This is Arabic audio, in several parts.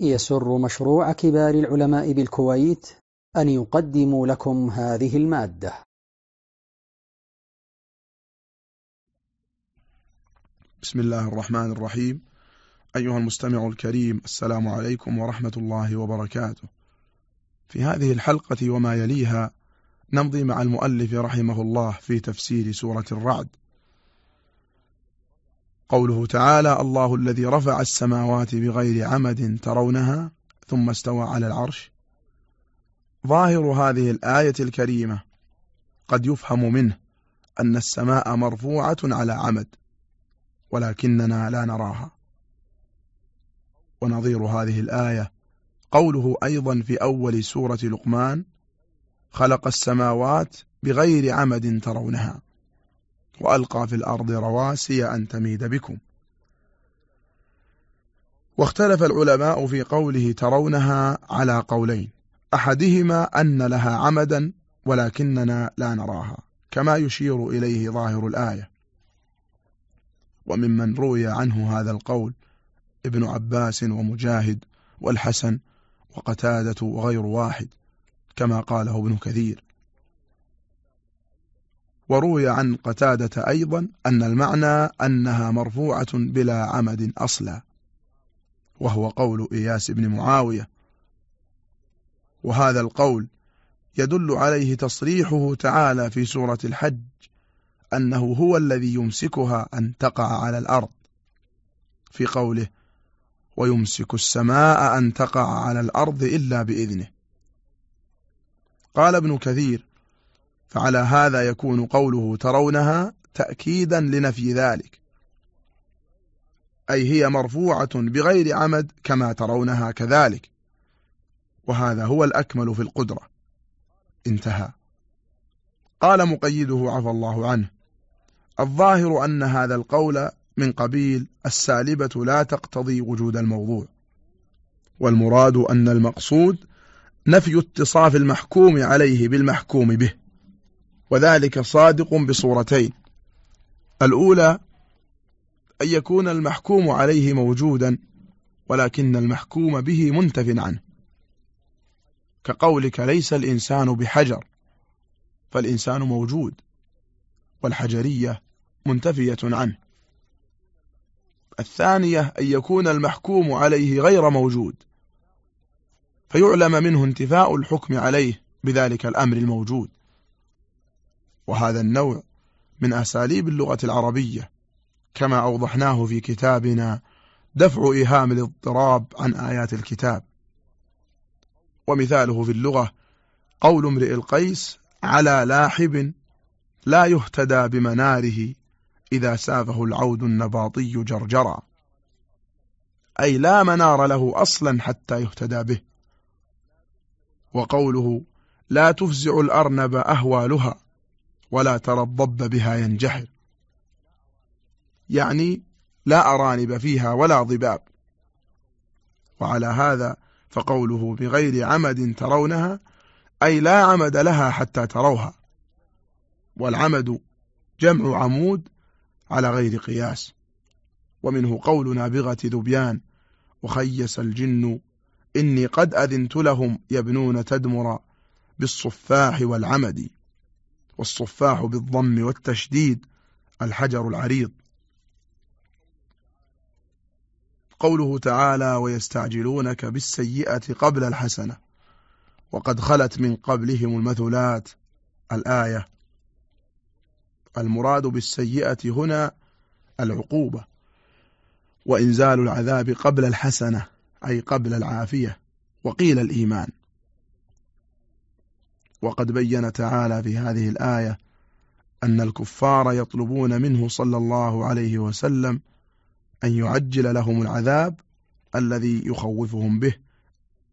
يسر مشروع كبار العلماء بالكويت أن يقدم لكم هذه المادة. بسم الله الرحمن الرحيم. أيها المستمع الكريم السلام عليكم ورحمة الله وبركاته. في هذه الحلقة وما يليها نمضي مع المؤلف رحمه الله في تفسير سورة الرعد. قوله تعالى الله الذي رفع السماوات بغير عمد ترونها ثم استوى على العرش. ظاهر هذه الآية الكريمة قد يفهم منه أن السماء مرفوعة على عمد ولكننا لا نراها. ونظير هذه الآية قوله أيضا في أول سورة لقمان خلق السماوات بغير عمد ترونها. وألقى في الأرض رواسي أن تميد بكم. واختلف العلماء في قوله ترونها على قولين أحدهما أن لها عمدا ولكننا لا نراها كما يشير إليه ظاهر الآية. وممن روي عنه هذا القول ابن عباس ومجاهد والحسن وقتادة وغير واحد كما قاله ابن كثير. وروي عن قتادة أيضا أن المعنى أنها مرفوعة بلا عمد أصلا وهو قول إياس بن معاوية. وهذا القول يدل عليه تصريحه تعالى في سورة الحج أنه هو الذي يمسكها أن تقع على الأرض في قوله ويمسك السماء أن تقع على الأرض إلا بإذنه قال ابن كثير فعلى هذا يكون قوله ترونها تأكيدا لنفي ذلك. أي هي مرفوعة بغير عمد كما ترونها كذلك. وهذا هو الأكمل في القدرة. انتهى. قال مقيده عفى الله عنه الظاهر أن هذا القول من قبيل السالبة لا تقتضي وجود الموضوع. والمراد أن المقصود نفي اتصاف المحكوم عليه بالمحكوم به. وذلك صادق بصورتين. الأولى أن يكون المحكوم عليه موجودا ولكن المحكوم به منتف عنه. كقولك ليس الإنسان بحجر فالإنسان موجود والحجرية منتفية عنه. الثانية أن يكون المحكوم عليه غير موجود فيعلم منه انتفاء الحكم عليه بذلك الأمر الموجود. وهذا النوع من أساليب اللغة العربية كما أوضحناه في كتابنا دفع إيهام الاضطراب عن آيات الكتاب. ومثاله في اللغة قول امرئ القيس على لاحب لا يهتدى بمناره إذا سافه العود النباطي جرجرا أي لا منار له أصلا حتى يهتدى به. وقوله لا تفزع الأرنب أهوالها ولا ترى الضب بها ينجحر. يعني لا أرانب فيها ولا ضباب. وعلى هذا فقوله بغير عمد ترونها أي لا عمد لها حتى تروها. والعمد جمع عمود على غير قياس. ومنه قول نابغة ذبيان وخيس الجن إني قد أذنت لهم يبنون تدمر بالصفاح والعمد. والصفاح بالضم والتشديد الحجر العريض. قوله تعالى ويستعجلونك بالسيئة قبل الحسنة وقد خلت من قبلهم المثلات. الآية المراد بالسيئة هنا العقوبة وإنزال العذاب قبل الحسنة أي قبل العافية وقيل الإيمان. وقد بين تعالى في هذه الآية أن الكفار يطلبون منه صلى الله عليه وسلم أن يعجل لهم العذاب الذي يخوفهم به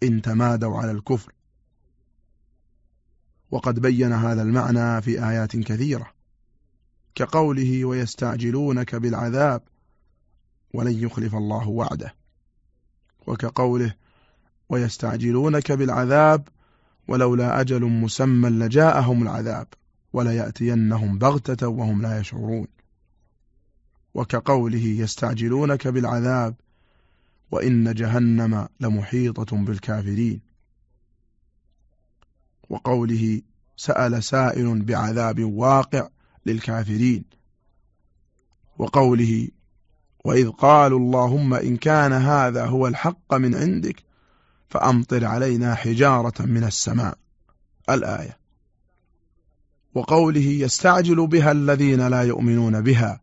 إن تمادوا على الكفر. وقد بين هذا المعنى في آيات كثيرة كقوله ويستعجلونك بالعذاب ولن يخلف الله وعده وكقوله ويستعجلونك بالعذاب ولولا أجل مسمى لجاءهم العذاب وليأتينهم بغتة وهم لا يشعرون. وكقوله يستعجلونك بالعذاب وإن جهنم لمحيطة بالكافرين. وقوله سأل سائل بعذاب واقع للكافرين. وقوله وإذ قالوا اللهم إن كان هذا هو الحق من عندك فأمطر علينا حجارة من السماء. الآية. وقوله يستعجل بها الذين لا يؤمنون بها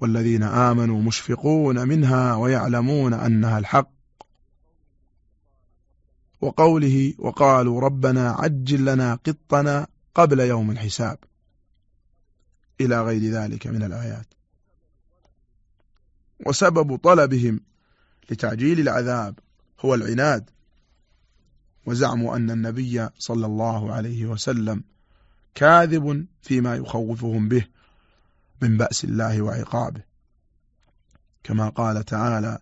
والذين آمنوا مشفقون منها ويعلمون أنها الحق. وقوله وقالوا ربنا عجل لنا قطنا قبل يوم الحساب. إلى غير ذلك من الآيات. وسبب طلبهم لتعجيل العذاب هو العناد. وزعم أن النبي صلى الله عليه وسلم كاذب فيما يخوفهم به من بأس الله وعقابه. كما قال تعالى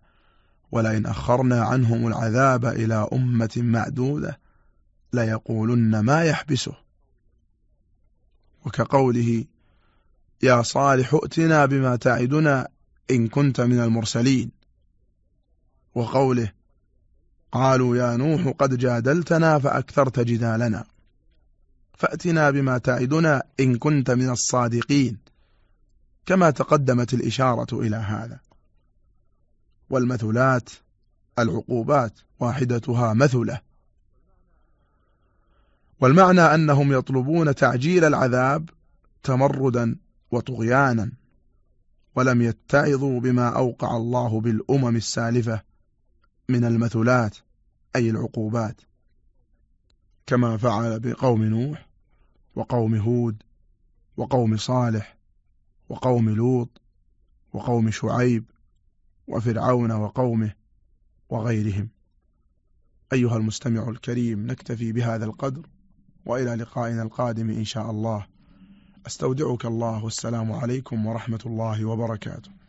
ولئن أخرنا عنهم العذاب إلى أمة معدودة ليقولن ما يحبسه وكقوله يا صالح ائتنا بما تعدنا إن كنت من المرسلين وقوله قالوا يا نوح قد جادلتنا فأكثرت جدالنا. فأتنا بما تعدنا إن كنت من الصادقين. كما تقدمت الإشارة إلى هذا. والمثلات العقوبات واحدتها مثلة. والمعنى أنهم يطلبون تعجيل العذاب تمردا وطغيانا. ولم يتعظوا بما أوقع الله بالأمم السالفة. من المثلات أي العقوبات. كما فعل بقوم نوح وقوم هود وقوم صالح وقوم لوط وقوم شعيب وفرعون وقومه وغيرهم. أيها المستمع الكريم نكتفي بهذا القدر وإلى لقائنا القادم إن شاء الله. أستودعك الله والسلام عليكم ورحمة الله وبركاته.